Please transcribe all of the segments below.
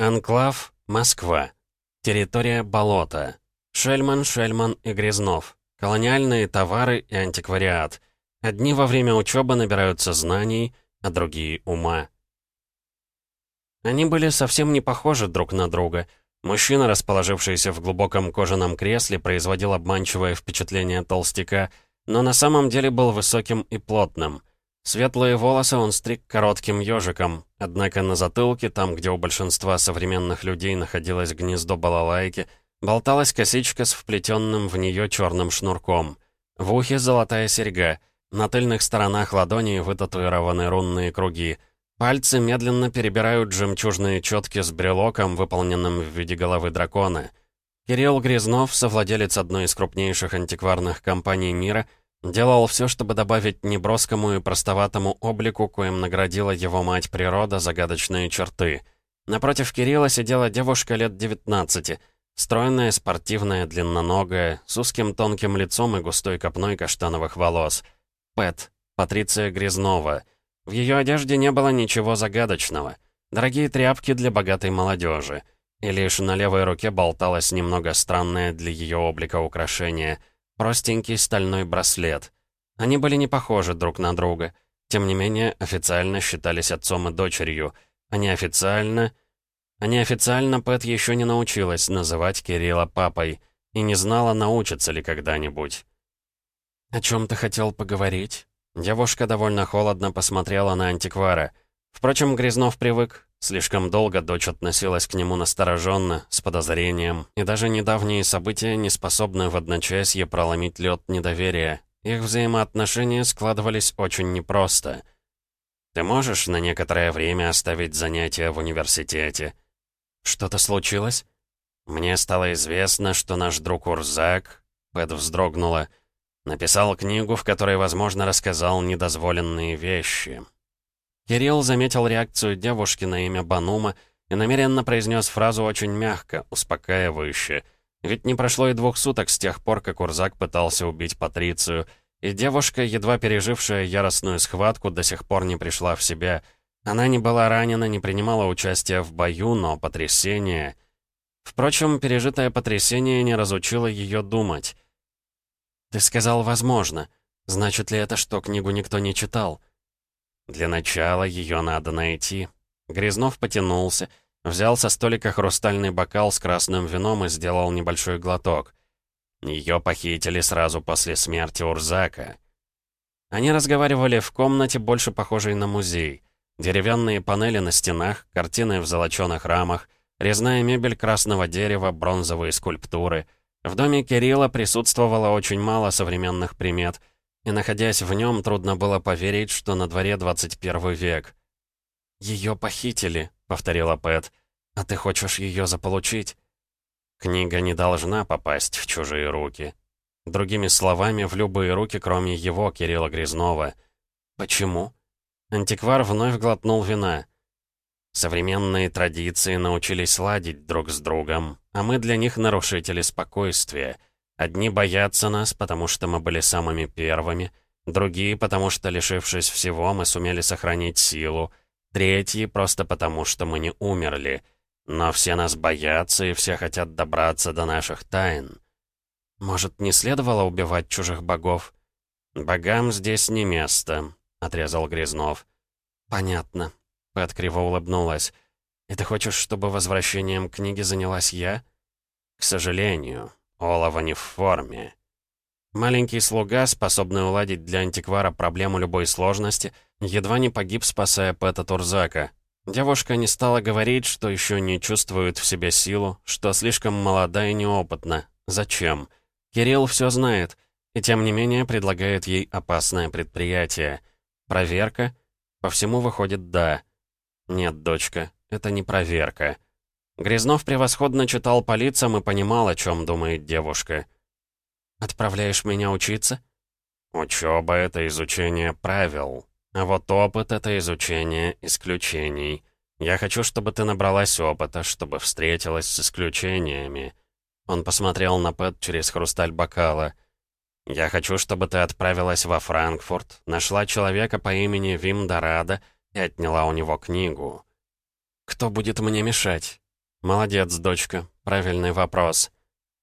Анклав, Москва. Территория болота. Шельман, Шельман и Грязнов. Колониальные товары и антиквариат. Одни во время учебы набираются знаний, а другие — ума. Они были совсем не похожи друг на друга. Мужчина, расположившийся в глубоком кожаном кресле, производил обманчивое впечатление толстяка, но на самом деле был высоким и плотным. Светлые волосы он стриг коротким ежиком, однако на затылке, там, где у большинства современных людей находилось гнездо балалайки, Болталась косичка с вплетенным в нее черным шнурком. В ухе золотая серьга. На тыльных сторонах ладони вытатуированы рунные круги. Пальцы медленно перебирают жемчужные четки с брелоком, выполненным в виде головы дракона. Кирилл Грязнов, совладелец одной из крупнейших антикварных компаний мира, делал все, чтобы добавить неброскому и простоватому облику, коим наградила его мать природа загадочные черты. Напротив Кирилла сидела девушка лет 19 Стройная, спортивная, длинноногая, с узким тонким лицом и густой копной каштановых волос. Пэт, Патриция Грязнова. В ее одежде не было ничего загадочного. Дорогие тряпки для богатой молодежи. И лишь на левой руке болталось немного странное для ее облика украшение. Простенький стальной браслет. Они были не похожи друг на друга. Тем не менее, официально считались отцом и дочерью. А неофициально... А неофициально Пэт еще не научилась называть Кирилла папой и не знала, научится ли когда-нибудь. «О чем ты хотел поговорить?» Девушка довольно холодно посмотрела на антиквара. Впрочем, Грязнов привык. Слишком долго дочь относилась к нему настороженно, с подозрением, и даже недавние события не способны в одночасье проломить лед недоверия. Их взаимоотношения складывались очень непросто. «Ты можешь на некоторое время оставить занятия в университете?» «Что-то случилось?» «Мне стало известно, что наш друг Урзак...» Пэт вздрогнула. «Написал книгу, в которой, возможно, рассказал недозволенные вещи». Кирилл заметил реакцию девушки на имя Банума и намеренно произнес фразу очень мягко, успокаивающе. Ведь не прошло и двух суток с тех пор, как Урзак пытался убить Патрицию, и девушка, едва пережившая яростную схватку, до сих пор не пришла в себя — она не была ранена, не принимала участия в бою, но потрясение... Впрочем, пережитое потрясение не разучило ее думать. «Ты сказал «возможно». Значит ли это, что книгу никто не читал?» «Для начала ее надо найти». Грязнов потянулся, взял со столика хрустальный бокал с красным вином и сделал небольшой глоток. Ее похитили сразу после смерти Урзака. Они разговаривали в комнате, больше похожей на музей. Деревянные панели на стенах, картины в золоченых рамах, резная мебель красного дерева, бронзовые скульптуры. В доме Кирилла присутствовало очень мало современных примет, и, находясь в нем, трудно было поверить, что на дворе 21 век. «Ее похитили», — повторила Пэт. «А ты хочешь ее заполучить?» Книга не должна попасть в чужие руки. Другими словами, в любые руки, кроме его, Кирилла Грязнова. «Почему?» Антиквар вновь глотнул вина. Современные традиции научились ладить друг с другом, а мы для них нарушители спокойствия. Одни боятся нас, потому что мы были самыми первыми, другие, потому что, лишившись всего, мы сумели сохранить силу, третьи, просто потому что мы не умерли. Но все нас боятся и все хотят добраться до наших тайн. Может, не следовало убивать чужих богов? Богам здесь не место, — отрезал Грязнов. «Понятно». Пэт криво улыбнулась. «И ты хочешь, чтобы возвращением книги занялась я?» «К сожалению, Олова не в форме». Маленький слуга, способный уладить для антиквара проблему любой сложности, едва не погиб, спасая Пэта Турзака. Девушка не стала говорить, что еще не чувствует в себе силу, что слишком молода и неопытна. Зачем? Кирилл все знает, и тем не менее предлагает ей опасное предприятие — Проверка? По всему выходит «да». Нет, дочка, это не проверка. Грязнов превосходно читал по лицам и понимал, о чем думает девушка. «Отправляешь меня учиться?» «Учеба — это изучение правил, а вот опыт — это изучение исключений. Я хочу, чтобы ты набралась опыта, чтобы встретилась с исключениями». Он посмотрел на Пэт через хрусталь бокала — я хочу, чтобы ты отправилась во Франкфурт, нашла человека по имени Вим Дорадо и отняла у него книгу. Кто будет мне мешать? Молодец, дочка. Правильный вопрос.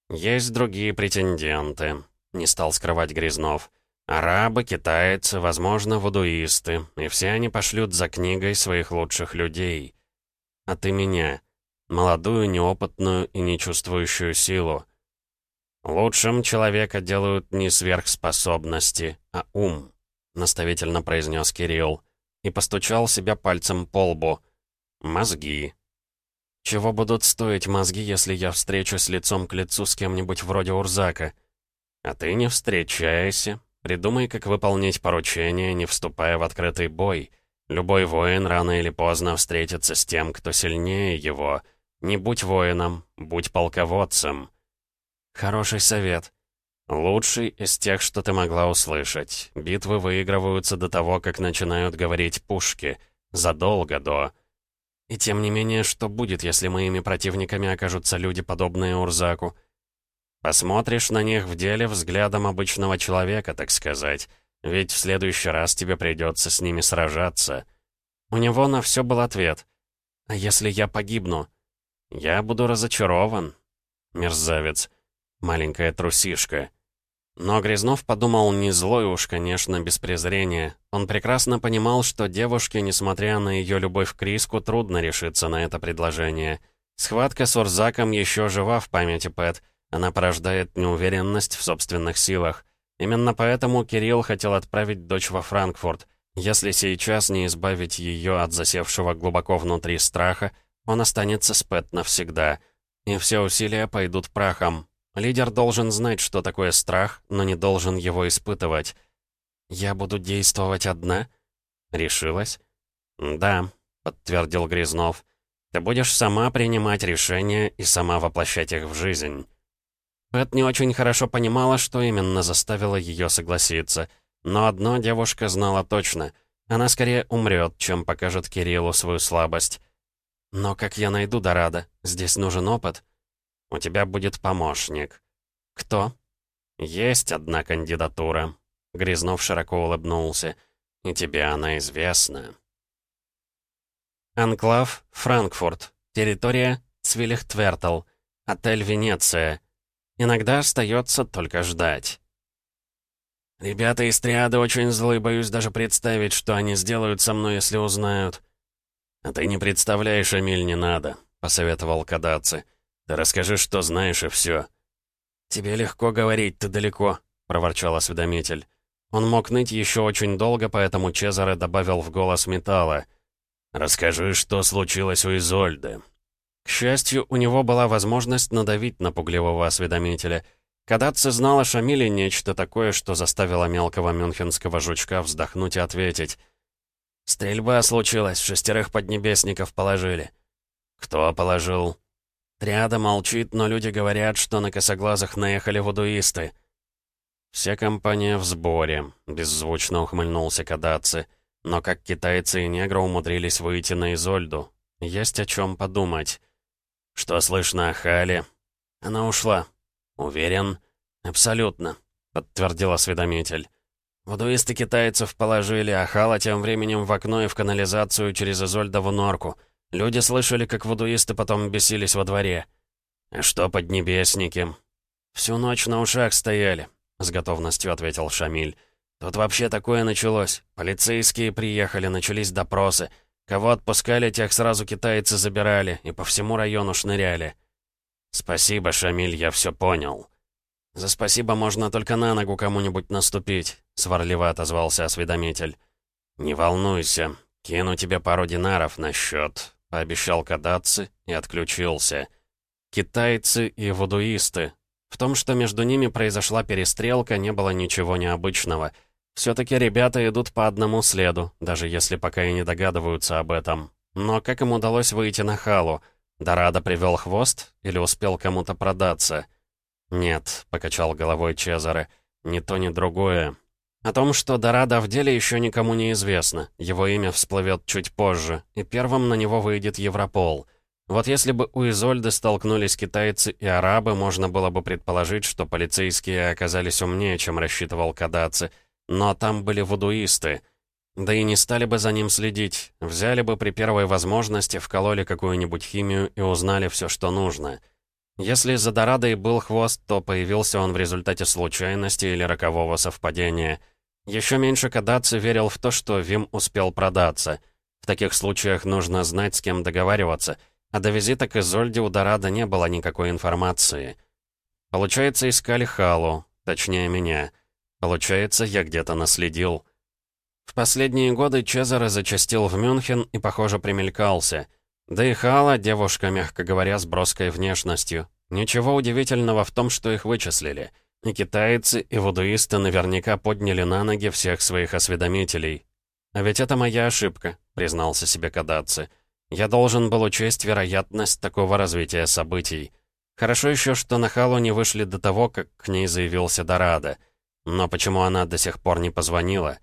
Есть другие претенденты. Не стал скрывать Грязнов. Арабы, китайцы, возможно, вудуисты. И все они пошлют за книгой своих лучших людей. А ты меня. Молодую, неопытную и не чувствующую силу. Лучшим человека делают не сверхспособности, а ум, наставительно произнес Кирилл и постучал себя пальцем по лбу. Мозги. Чего будут стоить мозги, если я встречусь лицом к лицу с кем-нибудь вроде Урзака? А ты не встречайся. Придумай, как выполнить поручение, не вступая в открытый бой. Любой воин рано или поздно встретится с тем, кто сильнее его. Не будь воином, будь полководцем. Хороший совет. Лучший из тех, что ты могла услышать. Битвы выигрываются до того, как начинают говорить пушки. Задолго до... И тем не менее, что будет, если моими противниками окажутся люди, подобные Урзаку? Посмотришь на них в деле взглядом обычного человека, так сказать. Ведь в следующий раз тебе придется с ними сражаться. У него на все был ответ. А если я погибну? Я буду разочарован. Мерзавец. Маленькая трусишка. Но Грязнов подумал не злой уж, конечно, без презрения. Он прекрасно понимал, что девушке, несмотря на ее любовь к риску, трудно решиться на это предложение. Схватка с Урзаком еще жива в памяти Пэт. Она порождает неуверенность в собственных силах. Именно поэтому Кирилл хотел отправить дочь во Франкфурт. Если сейчас не избавить ее от засевшего глубоко внутри страха, он останется с Пэт навсегда. И все усилия пойдут прахом. Лидер должен знать, что такое страх, но не должен его испытывать. «Я буду действовать одна?» «Решилась?» «Да», — подтвердил Грязнов. «Ты будешь сама принимать решения и сама воплощать их в жизнь». Пэт не очень хорошо понимала, что именно заставило ее согласиться. Но одно девушка знала точно. Она скорее умрет, чем покажет Кириллу свою слабость. «Но как я найду Дорадо? Здесь нужен опыт». У тебя будет помощник». «Кто?» «Есть одна кандидатура». Грязнов широко улыбнулся. «И тебе она известна». Анклав, Франкфурт. Территория Цвилихтвертл. Отель «Венеция». Иногда остается только ждать. «Ребята из триады очень злые, боюсь даже представить, что они сделают со мной, если узнают». «А ты не представляешь, Эмиль, не надо», — посоветовал Кадаци. «Да расскажи, что знаешь, и все». «Тебе легко говорить, ты далеко», — проворчал осведомитель. Он мог ныть еще очень долго, поэтому Чезаре добавил в голос металла. «Расскажи, что случилось у Изольды». К счастью, у него была возможность надавить на пугливого осведомителя. Кадатце знал о Шамиле нечто такое, что заставило мелкого мюнхенского жучка вздохнуть и ответить. «Стрельба случилась, шестерых поднебесников положили». «Кто положил?» Триада молчит, но люди говорят, что на косоглазых наехали вудуисты. «Вся компания в сборе», — беззвучно ухмыльнулся Кадаци. «Но как китайцы и негры умудрились выйти на Изольду? Есть о чем подумать». «Что слышно о Хале?» «Она ушла». «Уверен?» «Абсолютно», — подтвердил осведомитель. Вудуисты китайцев положили, а Хала тем временем в окно и в канализацию через Изольдову норку — Люди слышали, как вудуисты потом бесились во дворе. «А что поднебесники?» «Всю ночь на ушах стояли», — с готовностью ответил Шамиль. «Тут вообще такое началось. Полицейские приехали, начались допросы. Кого отпускали, тех сразу китайцы забирали и по всему району шныряли». «Спасибо, Шамиль, я все понял». «За спасибо можно только на ногу кому-нибудь наступить», — сварливо отозвался осведомитель. «Не волнуйся, кину тебе пару динаров на счет пообещал Кадаци и отключился. Китайцы и вудуисты. В том, что между ними произошла перестрелка, не было ничего необычного. Все-таки ребята идут по одному следу, даже если пока и не догадываются об этом. Но как им удалось выйти на халу? Дорадо привел хвост или успел кому-то продаться? «Нет», — покачал головой Чезаре, — «ни то, ни другое. О том, что Дорадо в деле еще никому не известно. Его имя всплывет чуть позже, и первым на него выйдет Европол. Вот если бы у Изольды столкнулись китайцы и арабы, можно было бы предположить, что полицейские оказались умнее, чем рассчитывал Кадаци. Но там были вудуисты. Да и не стали бы за ним следить. Взяли бы при первой возможности, вкололи какую-нибудь химию и узнали все, что нужно. Если за Дорадой был хвост, то появился он в результате случайности или рокового совпадения. Еще меньше Кадаци верил в то, что Вим успел продаться. В таких случаях нужно знать, с кем договариваться, а до визита к Изольде у Дорада не было никакой информации. Получается, искали Халу, точнее меня. Получается, я где-то наследил. В последние годы Чезаре зачастил в Мюнхен и, похоже, примелькался. Да и Хала, девушка, мягко говоря, с броской внешностью. Ничего удивительного в том, что их вычислили. И китайцы, и вудуисты наверняка подняли на ноги всех своих осведомителей. «А ведь это моя ошибка», — признался себе Кадаци. «Я должен был учесть вероятность такого развития событий. Хорошо еще, что на Халу не вышли до того, как к ней заявился Дорадо. Но почему она до сих пор не позвонила?»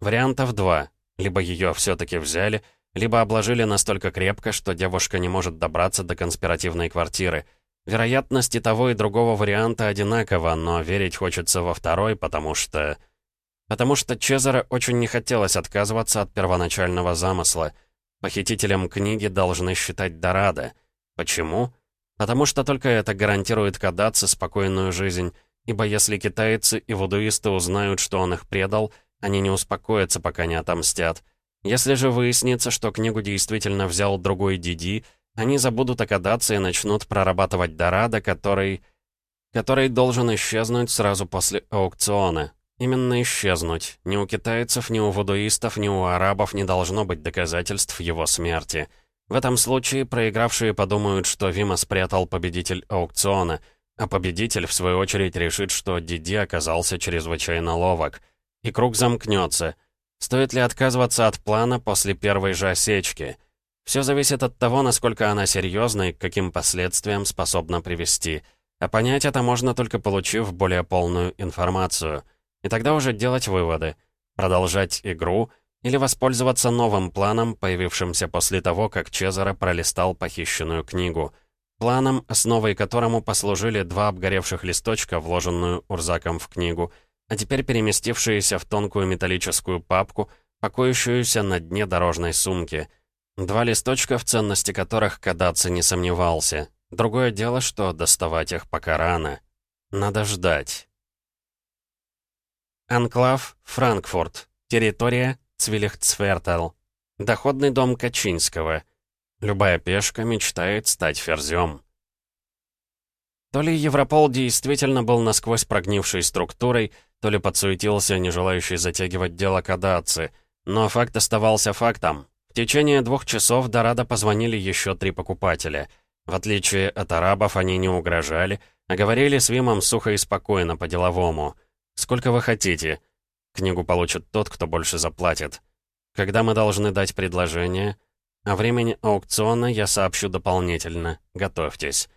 Вариантов два. Либо ее все-таки взяли, либо обложили настолько крепко, что девушка не может добраться до конспиративной квартиры. Вероятности того и другого варианта одинакова, но верить хочется во второй, потому что... Потому что Чезаре очень не хотелось отказываться от первоначального замысла. Похитителем книги должны считать Дорадо. Почему? Потому что только это гарантирует Кадаци спокойную жизнь, ибо если китайцы и вудуисты узнают, что он их предал, они не успокоятся, пока не отомстят. Если же выяснится, что книгу действительно взял другой Диди, они забудут о кадации и начнут прорабатывать Дорадо, который... который должен исчезнуть сразу после аукциона. Именно исчезнуть. Ни у китайцев, ни у вудуистов, ни у арабов не должно быть доказательств его смерти. В этом случае проигравшие подумают, что Вима спрятал победитель аукциона, а победитель, в свою очередь, решит, что Диди оказался чрезвычайно ловок — и круг замкнется. Стоит ли отказываться от плана после первой же осечки? Все зависит от того, насколько она серьезна и к каким последствиям способна привести. А понять это можно только получив более полную информацию. И тогда уже делать выводы. Продолжать игру или воспользоваться новым планом, появившимся после того, как Чезаро пролистал похищенную книгу. Планом, основой которому послужили два обгоревших листочка, вложенную Урзаком в книгу — а теперь переместившиеся в тонкую металлическую папку, покоящуюся на дне дорожной сумки. Два листочка, в ценности которых Кадаци не сомневался. Другое дело, что доставать их пока рано. Надо ждать. Анклав, Франкфурт. Территория Цвилихцвертел. Доходный дом Качинского. Любая пешка мечтает стать ферзем. То ли Европол действительно был насквозь прогнившей структурой, то ли подсуетился, не желающий затягивать дело Кадаци. Но факт оставался фактом. В течение двух часов Дорадо позвонили еще три покупателя. В отличие от арабов, они не угрожали, а говорили с Вимом сухо и спокойно, по-деловому. «Сколько вы хотите?» Книгу получит тот, кто больше заплатит. Когда мы должны дать предложение? О времени аукциона я сообщу дополнительно. Готовьтесь.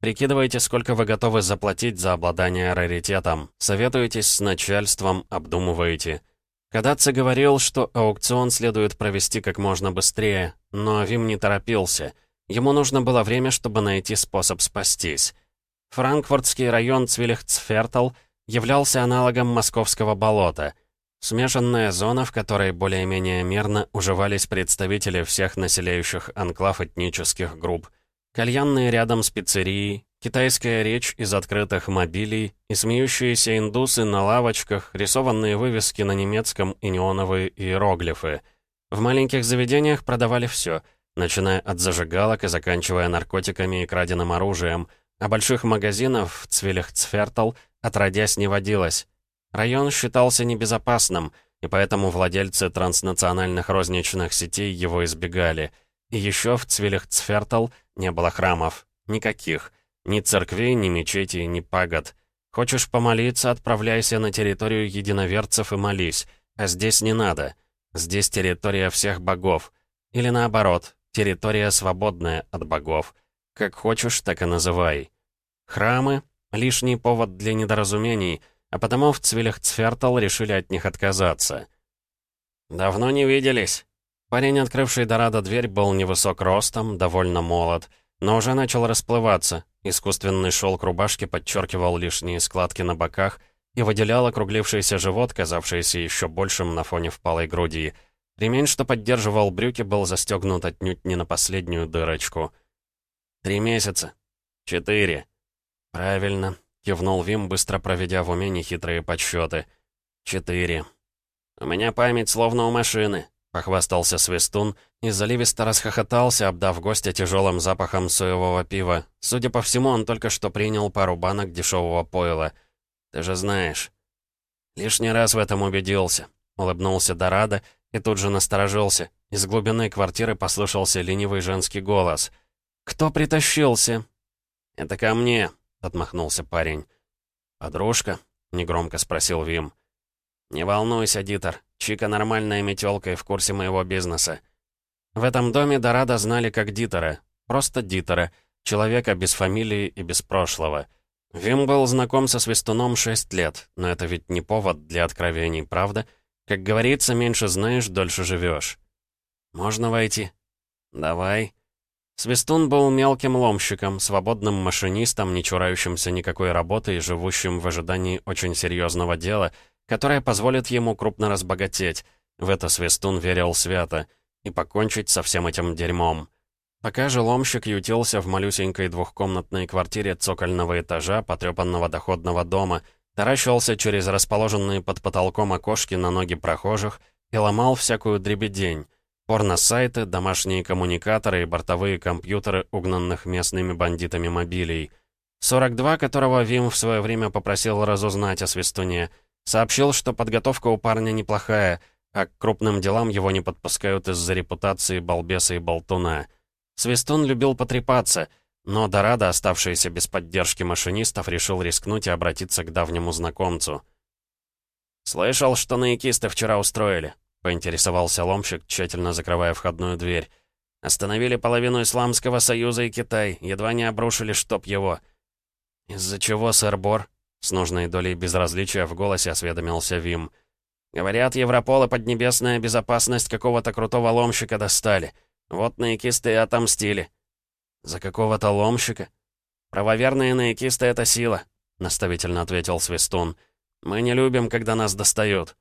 Прикидывайте, сколько вы готовы заплатить за обладание раритетом. Советуетесь с начальством, обдумываете. Кадаци говорил, что аукцион следует провести как можно быстрее, но Вим не торопился. Ему нужно было время, чтобы найти способ спастись. Франкфуртский район Цвилихцфертл являлся аналогом московского болота. Смешанная зона, в которой более-менее мирно уживались представители всех населяющих анклав этнических групп. Кальянные рядом с пиццерией, китайская речь из открытых мобилей и смеющиеся индусы на лавочках, рисованные вывески на немецком и неоновые иероглифы. В маленьких заведениях продавали все, начиная от зажигалок и заканчивая наркотиками и краденым оружием, а больших магазинов в Цвилихцфертл отродясь не водилось. Район считался небезопасным, и поэтому владельцы транснациональных розничных сетей его избегали — и еще в Цвилихцфертл не было храмов. Никаких. Ни церквей, ни мечетей, ни пагод. Хочешь помолиться, отправляйся на территорию единоверцев и молись. А здесь не надо. Здесь территория всех богов. Или наоборот, территория свободная от богов. Как хочешь, так и называй. Храмы — лишний повод для недоразумений, а потому в Цвилихцфертл решили от них отказаться. «Давно не виделись», Парень, открывший Дорадо дверь, был невысок ростом, довольно молод, но уже начал расплываться. Искусственный шелк рубашки подчеркивал лишние складки на боках и выделял округлившийся живот, казавшийся еще большим на фоне впалой груди. Ремень, что поддерживал брюки, был застегнут отнюдь не на последнюю дырочку. «Три месяца». «Четыре». «Правильно», — кивнул Вим, быстро проведя в уме нехитрые подсчеты. «Четыре». «У меня память словно у машины», — похвастался Свистун и заливисто расхохотался, обдав гостя тяжелым запахом соевого пива. Судя по всему, он только что принял пару банок дешевого пойла. «Ты же знаешь». «Лишний раз в этом убедился», — улыбнулся Дорадо и тут же насторожился. Из глубины квартиры послышался ленивый женский голос. «Кто притащился?» «Это ко мне», — отмахнулся парень. «Подружка?» — негромко спросил Вим. «Не волнуйся, Дитер. Чика нормальная метелка и в курсе моего бизнеса». В этом доме Дорадо знали как Дитера. Просто Дитера. Человека без фамилии и без прошлого. Вим был знаком со Свистуном шесть лет, но это ведь не повод для откровений, правда? Как говорится, меньше знаешь, дольше живешь. «Можно войти?» «Давай». Свистун был мелким ломщиком, свободным машинистом, не чурающимся никакой работы и живущим в ожидании очень серьезного дела, которое позволит ему крупно разбогатеть. В это Свистун верил свято. И покончить со всем этим дерьмом. Пока же ломщик ютился в малюсенькой двухкомнатной квартире цокольного этажа потрепанного доходного дома, таращился через расположенные под потолком окошки на ноги прохожих и ломал всякую дребедень. Порно-сайты, домашние коммуникаторы и бортовые компьютеры, угнанных местными бандитами мобилей. 42, которого Вим в свое время попросил разузнать о Свистуне, сообщил, что подготовка у парня неплохая, а к крупным делам его не подпускают из-за репутации балбеса и болтуна. Свистун любил потрепаться, но Дорадо, оставшийся без поддержки машинистов, решил рискнуть и обратиться к давнему знакомцу. «Слышал, что наикисты вчера устроили?» — поинтересовался ломщик, тщательно закрывая входную дверь. «Остановили половину Исламского Союза и Китай, едва не обрушили, чтоб его». «Из-за чего, сэр Бор?» — с нужной долей безразличия в голосе осведомился Вим. «Говорят, Европол и поднебесная безопасность какого-то крутого ломщика достали». Вот наикисты и отомстили. За какого-то ломщика? Правоверные наикисты — это сила, наставительно ответил Свистун. Мы не любим, когда нас достают.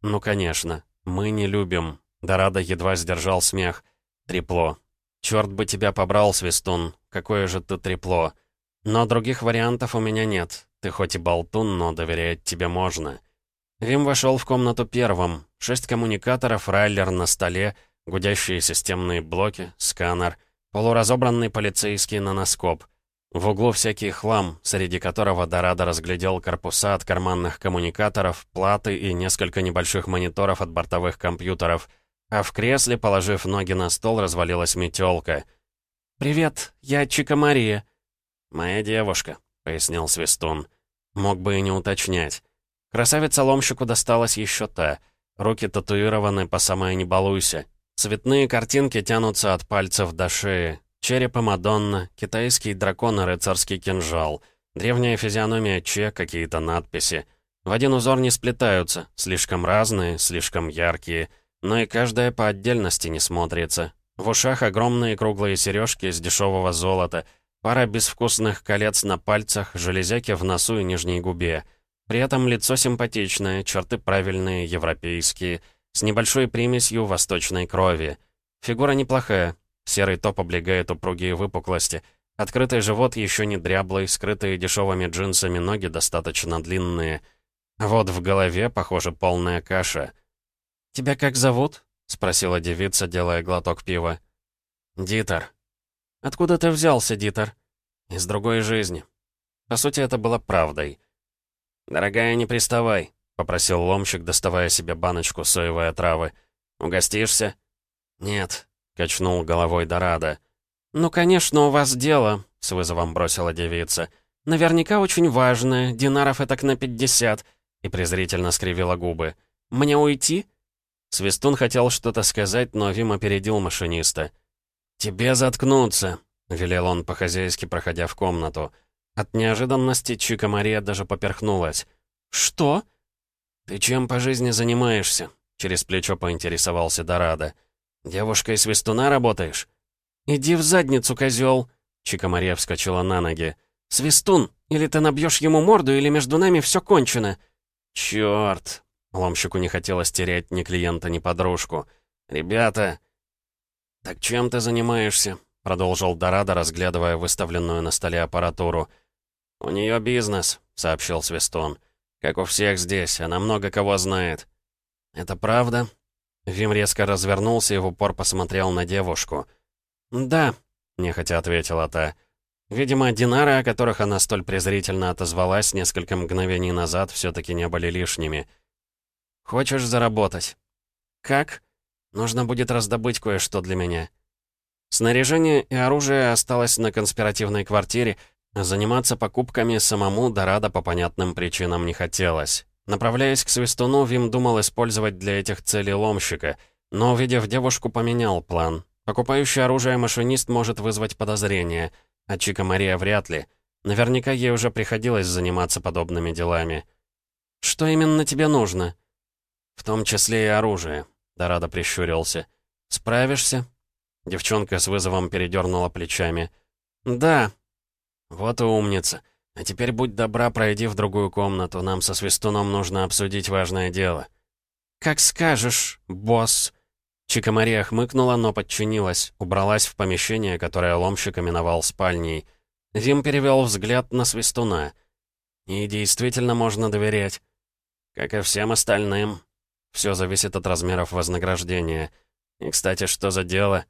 Ну, конечно, мы не любим. Дорадо едва сдержал смех. Трепло. Черт бы тебя побрал, Свистун. Какое же ты трепло. Но других вариантов у меня нет. Ты хоть и болтун, но доверять тебе можно. Вим вошел в комнату первым. Шесть коммуникаторов, райлер на столе — гудящие системные блоки, сканер, полуразобранный полицейский наноскоп. В углу всякий хлам, среди которого Дорадо разглядел корпуса от карманных коммуникаторов, платы и несколько небольших мониторов от бортовых компьютеров. А в кресле, положив ноги на стол, развалилась метелка. «Привет, я Чика Мария». «Моя девушка», — пояснил Свистун. Мог бы и не уточнять. Красавица-ломщику досталась еще та. Руки татуированы по самое не балуйся. Цветные картинки тянутся от пальцев до шеи. Черепа Мадонна, китайский дракон и рыцарский кинжал. Древняя физиономия Че, какие-то надписи. В один узор не сплетаются, слишком разные, слишком яркие. Но и каждая по отдельности не смотрится. В ушах огромные круглые сережки из дешевого золота, пара безвкусных колец на пальцах, железяки в носу и нижней губе. При этом лицо симпатичное, черты правильные, европейские — с небольшой примесью восточной крови. Фигура неплохая. Серый топ облегает упругие выпуклости. Открытый живот еще не дряблый, скрытые дешевыми джинсами ноги достаточно длинные. Вот в голове, похоже, полная каша. «Тебя как зовут?» — спросила девица, делая глоток пива. «Дитер». «Откуда ты взялся, Дитер?» «Из другой жизни». По сути, это было правдой. «Дорогая, не приставай», попросил ломщик, доставая себе баночку соевой отравы. «Угостишься?» «Нет», — качнул головой Дорадо. «Ну, конечно, у вас дело», — с вызовом бросила девица. «Наверняка очень важное, динаров это к на пятьдесят», — и презрительно скривила губы. «Мне уйти?» Свистун хотел что-то сказать, но Вим опередил машиниста. «Тебе заткнуться», — велел он по-хозяйски, проходя в комнату. От неожиданности Чика Мария даже поперхнулась. «Что?» «Ты чем по жизни занимаешься?» Через плечо поинтересовался Дорадо. «Девушкой свистуна работаешь?» «Иди в задницу, козел!» Чика Мария вскочила на ноги. «Свистун! Или ты набьешь ему морду, или между нами все кончено!» «Черт!» Ломщику не хотелось терять ни клиента, ни подружку. «Ребята!» «Так чем ты занимаешься?» — продолжил Дорадо, разглядывая выставленную на столе аппаратуру. «У нее бизнес», — сообщил Свистон. «Как у всех здесь, она много кого знает». «Это правда?» Вим резко развернулся и в упор посмотрел на девушку. «Да», — нехотя ответила та. Видимо, динары, о которых она столь презрительно отозвалась несколько мгновений назад, все таки не были лишними. «Хочешь заработать?» «Как?» «Нужно будет раздобыть кое-что для меня». Снаряжение и оружие осталось на конспиративной квартире, заниматься покупками самому Дорадо по понятным причинам не хотелось. Направляясь к Свистуну, Вим думал использовать для этих целей ломщика, но, увидев девушку, поменял план. Покупающий оружие машинист может вызвать подозрения, а Чика Мария вряд ли. Наверняка ей уже приходилось заниматься подобными делами. «Что именно тебе нужно?» «В том числе и оружие», — Дорадо прищурился. «Справишься?» Девчонка с вызовом передернула плечами. «Да». «Вот и умница. А теперь будь добра, пройди в другую комнату. Нам со Свистуном нужно обсудить важное дело». «Как скажешь, босс». Чика Мария хмыкнула, но подчинилась, убралась в помещение, которое ломщик именовал спальней. Вим перевел взгляд на Свистуна. «И действительно можно доверять. Как и всем остальным. Все зависит от размеров вознаграждения. И, кстати, что за дело?»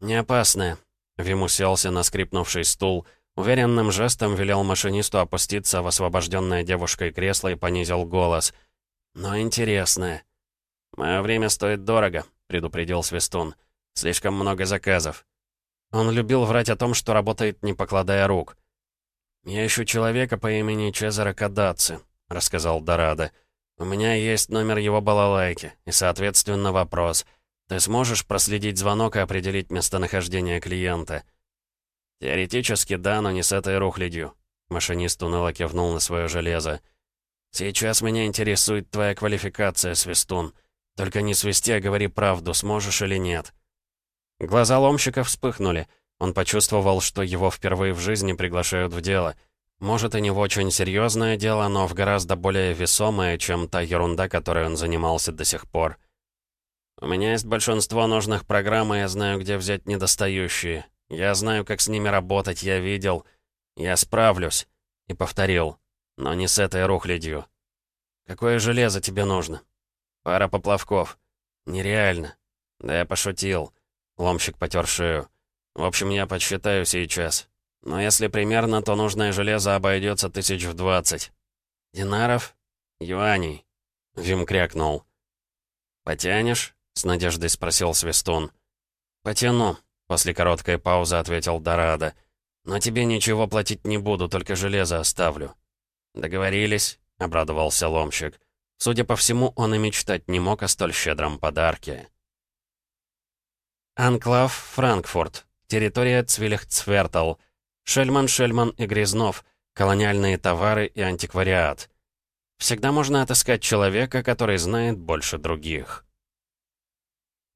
«Не опасное». Вим уселся на скрипнувший стул — Уверенным жестом велел машинисту опуститься в освобожденное девушкой кресло и понизил голос. «Но интересное». «Мое время стоит дорого», — предупредил Свистун. «Слишком много заказов». Он любил врать о том, что работает, не покладая рук. «Я ищу человека по имени Чезаро Кадаци», — рассказал Дорадо. «У меня есть номер его балалайки, и, соответственно, вопрос. Ты сможешь проследить звонок и определить местонахождение клиента?» «Теоретически да, но не с этой рухлядью». Машинист уныло кивнул на свое железо. «Сейчас меня интересует твоя квалификация, Свистун. Только не свисти, а говори правду, сможешь или нет». Глаза ломщика вспыхнули. Он почувствовал, что его впервые в жизни приглашают в дело. Может, и не в очень серьезное дело, но в гораздо более весомое, чем та ерунда, которой он занимался до сих пор. «У меня есть большинство нужных программ, и я знаю, где взять недостающие. Я знаю, как с ними работать, я видел. Я справлюсь. И повторил. Но не с этой рухлядью. Какое железо тебе нужно? Пара поплавков. Нереально. Да я пошутил. Ломщик потер шею. В общем, я подсчитаю сейчас. Но если примерно, то нужное железо обойдется тысяч в двадцать. Динаров? Юаней. Вим крякнул. «Потянешь?» — с надеждой спросил Свистун. «Потяну», После короткой паузы ответил Дорадо. «Но тебе ничего платить не буду, только железо оставлю». «Договорились», — обрадовался ломщик. Судя по всему, он и мечтать не мог о столь щедром подарке. Анклав Франкфурт. Территория Цвилихцвертал. Шельман, Шельман и Грязнов. Колониальные товары и антиквариат. Всегда можно отыскать человека, который знает больше других.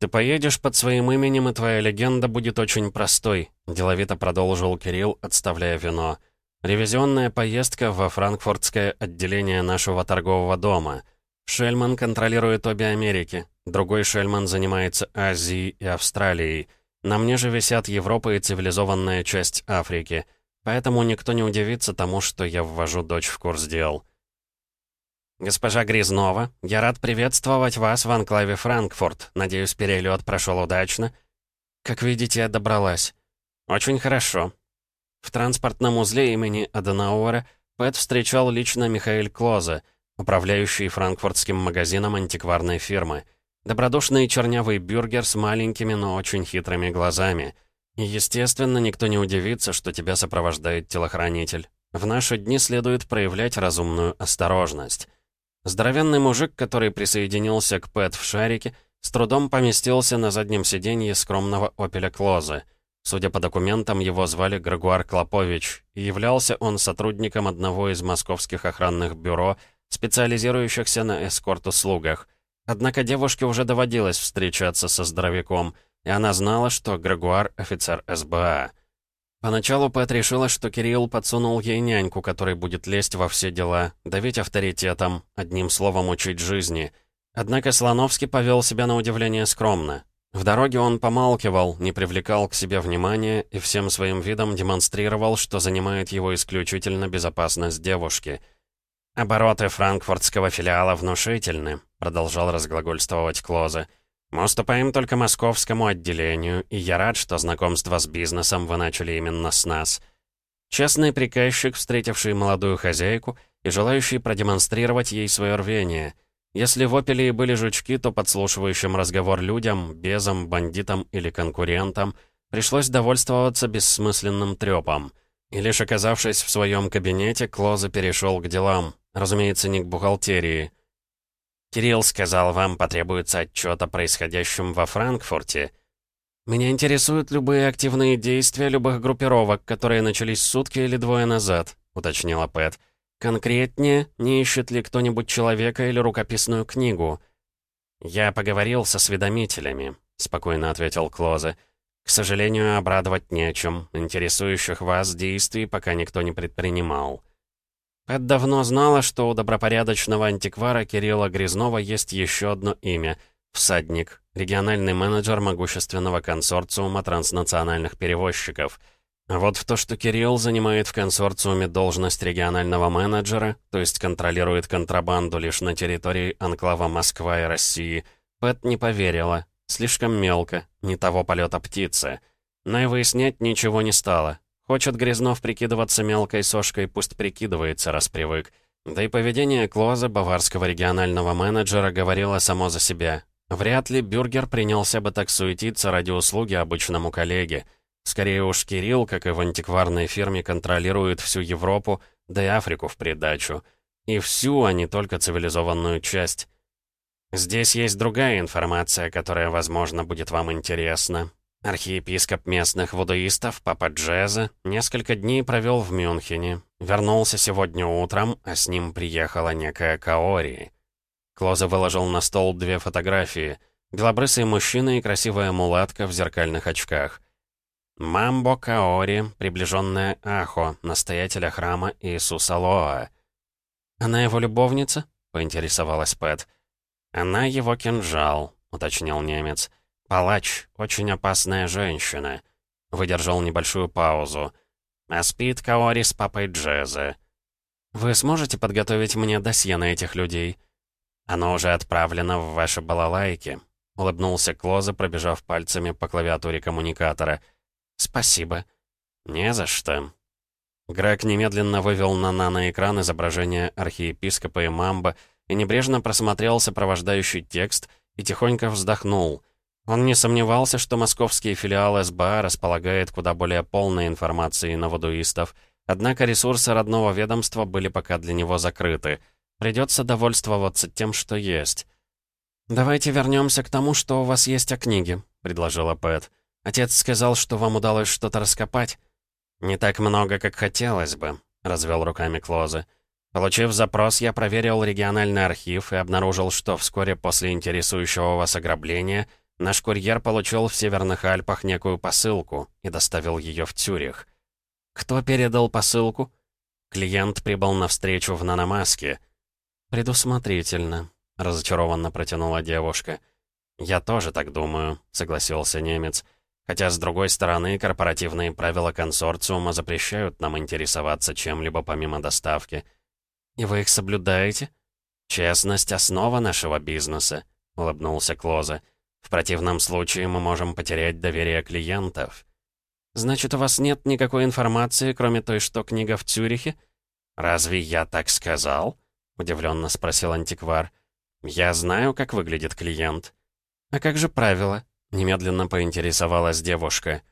«Ты поедешь под своим именем, и твоя легенда будет очень простой», — деловито продолжил Кирилл, отставляя вино. «Ревизионная поездка во франкфуртское отделение нашего торгового дома. Шельман контролирует обе Америки, другой Шельман занимается Азией и Австралией. На мне же висят Европа и цивилизованная часть Африки, поэтому никто не удивится тому, что я ввожу дочь в курс дел». «Госпожа Грязнова, я рад приветствовать вас в анклаве Франкфурт. Надеюсь, перелет прошел удачно?» «Как видите, я добралась». «Очень хорошо». В транспортном узле имени Аденауэра Пэт встречал лично Михаил Клозе, управляющий франкфуртским магазином антикварной фирмы. Добродушный чернявый бюргер с маленькими, но очень хитрыми глазами. И, естественно, никто не удивится, что тебя сопровождает телохранитель. В наши дни следует проявлять разумную осторожность. Здоровенный мужик, который присоединился к Пэт в шарике, с трудом поместился на заднем сиденье скромного «Опеля Клозы». Судя по документам, его звали Грегуар Клопович, и являлся он сотрудником одного из московских охранных бюро, специализирующихся на эскорт-услугах. Однако девушке уже доводилось встречаться со здоровяком, и она знала, что Грегуар — офицер СБА. Поначалу Пэт решила, что Кирилл подсунул ей няньку, которая будет лезть во все дела, давить авторитетом, одним словом учить жизни. Однако Слоновский повел себя на удивление скромно. В дороге он помалкивал, не привлекал к себе внимания и всем своим видом демонстрировал, что занимает его исключительно безопасность девушки. «Обороты франкфуртского филиала внушительны», — продолжал разглагольствовать Клозе. «Мы уступаем только московскому отделению, и я рад, что знакомство с бизнесом вы начали именно с нас». Честный приказчик, встретивший молодую хозяйку и желающий продемонстрировать ей свое рвение — если в «Опеле» и были жучки, то подслушивающим разговор людям, безам, бандитам или конкурентам пришлось довольствоваться бессмысленным трёпом. И лишь оказавшись в своем кабинете, Клоза перешел к делам. Разумеется, не к бухгалтерии. «Кирилл сказал, вам потребуется отчет о происходящем во Франкфурте», «Меня интересуют любые активные действия любых группировок, которые начались сутки или двое назад», — уточнила Пэт. Конкретнее, не ищет ли кто-нибудь человека или рукописную книгу? «Я поговорил со осведомителями», — спокойно ответил Клозе. «К сожалению, обрадовать не о чем. Интересующих вас действий пока никто не предпринимал». Пэт давно знала, что у добропорядочного антиквара Кирилла Грязнова есть еще одно имя — «Всадник», региональный менеджер могущественного консорциума транснациональных перевозчиков — а вот в то, что Кирилл занимает в консорциуме должность регионального менеджера, то есть контролирует контрабанду лишь на территории анклава Москва и России, Пэт не поверила. Слишком мелко, не того полета птицы. Но и выяснять ничего не стало. Хочет Грязнов прикидываться мелкой сошкой, пусть прикидывается, раз привык. Да и поведение Клоза, баварского регионального менеджера, говорило само за себя. Вряд ли Бюргер принялся бы так суетиться ради услуги обычному коллеге. Скорее уж Кирилл, как и в антикварной фирме, контролирует всю Европу, да и Африку в придачу. И всю, а не только цивилизованную часть. Здесь есть другая информация, которая, возможно, будет вам интересна. Архиепископ местных вудуистов, Папа Джеза, несколько дней провел в Мюнхене. Вернулся сегодня утром, а с ним приехала некая Каори. Клоза выложил на стол две фотографии. Белобрысый мужчина и красивая мулатка в зеркальных очках. Мамбо Каори, приближенная Ахо, настоятеля храма Иисуса Лоа. «Она его любовница?» — поинтересовалась Пэт. «Она его кинжал», — уточнил немец. «Палач, очень опасная женщина». Выдержал небольшую паузу. «А спит Каори с папой Джезе». «Вы сможете подготовить мне досье на этих людей?» «Оно уже отправлено в ваши балалайки», — улыбнулся Клоза, пробежав пальцами по клавиатуре коммуникатора — «Спасибо». «Не за что». Грег немедленно вывел на наноэкран изображение архиепископа и мамба и небрежно просмотрел сопровождающий текст и тихонько вздохнул. Он не сомневался, что московский филиал СБА располагает куда более полной информацией на водуистов, однако ресурсы родного ведомства были пока для него закрыты. Придется довольствоваться тем, что есть. «Давайте вернемся к тому, что у вас есть о книге», — предложила Пэт. Отец сказал, что вам удалось что-то раскопать. Не так много, как хотелось бы, развел руками Клозе. Получив запрос, я проверил региональный архив и обнаружил, что вскоре после интересующего вас ограбления наш курьер получил в Северных Альпах некую посылку и доставил ее в Цюрих. Кто передал посылку? Клиент прибыл на встречу в Наномаске. «Предусмотрительно», — разочарованно протянула девушка. «Я тоже так думаю», — согласился немец. Хотя, с другой стороны, корпоративные правила консорциума запрещают нам интересоваться чем-либо помимо доставки. И вы их соблюдаете? Честность — основа нашего бизнеса, — улыбнулся Клозе. В противном случае мы можем потерять доверие клиентов. Значит, у вас нет никакой информации, кроме той, что книга в Цюрихе? Разве я так сказал? — удивленно спросил антиквар. «Я знаю, как выглядит клиент». «А как же правила?» Немедленно поинтересовалась девушка.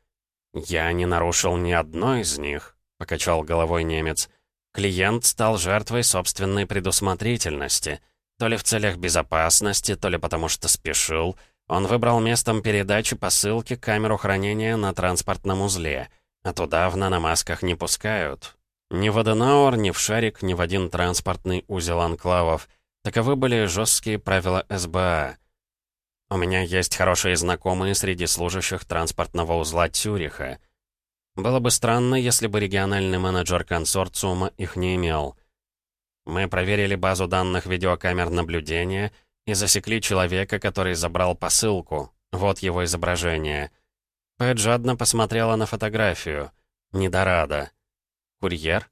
«Я не нарушил ни одной из них», — покачал головой немец. «Клиент стал жертвой собственной предусмотрительности. То ли в целях безопасности, то ли потому что спешил. Он выбрал местом передачи посылки камеру хранения на транспортном узле, а туда в наномасках не пускают. Ни в Аденауэр, ни в Шарик, ни в один транспортный узел анклавов. Таковы были жесткие правила СБА. У меня есть хорошие знакомые среди служащих транспортного узла Цюриха. Было бы странно, если бы региональный менеджер консорциума их не имел. Мы проверили базу данных видеокамер наблюдения и засекли человека, который забрал посылку, Вот его изображение. Пэт жадно посмотрела на фотографию. Недорада. Курьер?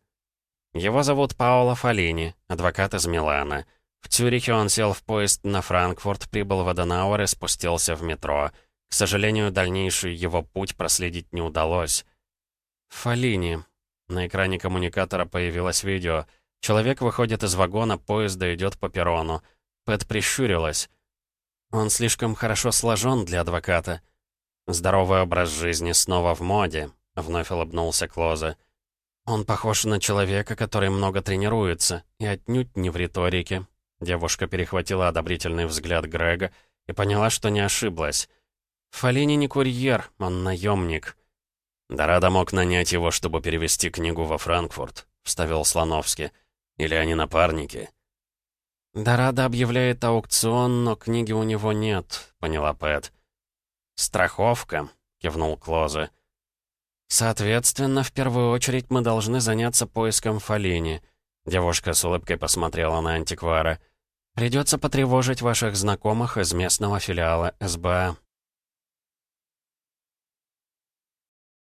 Его зовут Паоло Фалини, адвокат из Милана. В Цюрихе он сел в поезд на Франкфурт, прибыл в Аденауэр и спустился в метро. К сожалению, дальнейший его путь проследить не удалось. Фалини. На экране коммуникатора появилось видео. Человек выходит из вагона, поезда идет по перрону. Пэт прищурилась. Он слишком хорошо сложен для адвоката. Здоровый образ жизни снова в моде, вновь улыбнулся Клозе. Он похож на человека, который много тренируется, и отнюдь не в риторике. Девушка перехватила одобрительный взгляд Грега и поняла, что не ошиблась. Фалини не курьер, он наемник. Дорадо мог нанять его, чтобы перевести книгу во Франкфурт, вставил Слоновский. Или они напарники. «Дорадо объявляет аукцион, но книги у него нет», — поняла Пэт. «Страховка», — кивнул Клозе. «Соответственно, в первую очередь мы должны заняться поиском Фалини», — девушка с улыбкой посмотрела на антиквара. «Придется потревожить ваших знакомых из местного филиала СБА».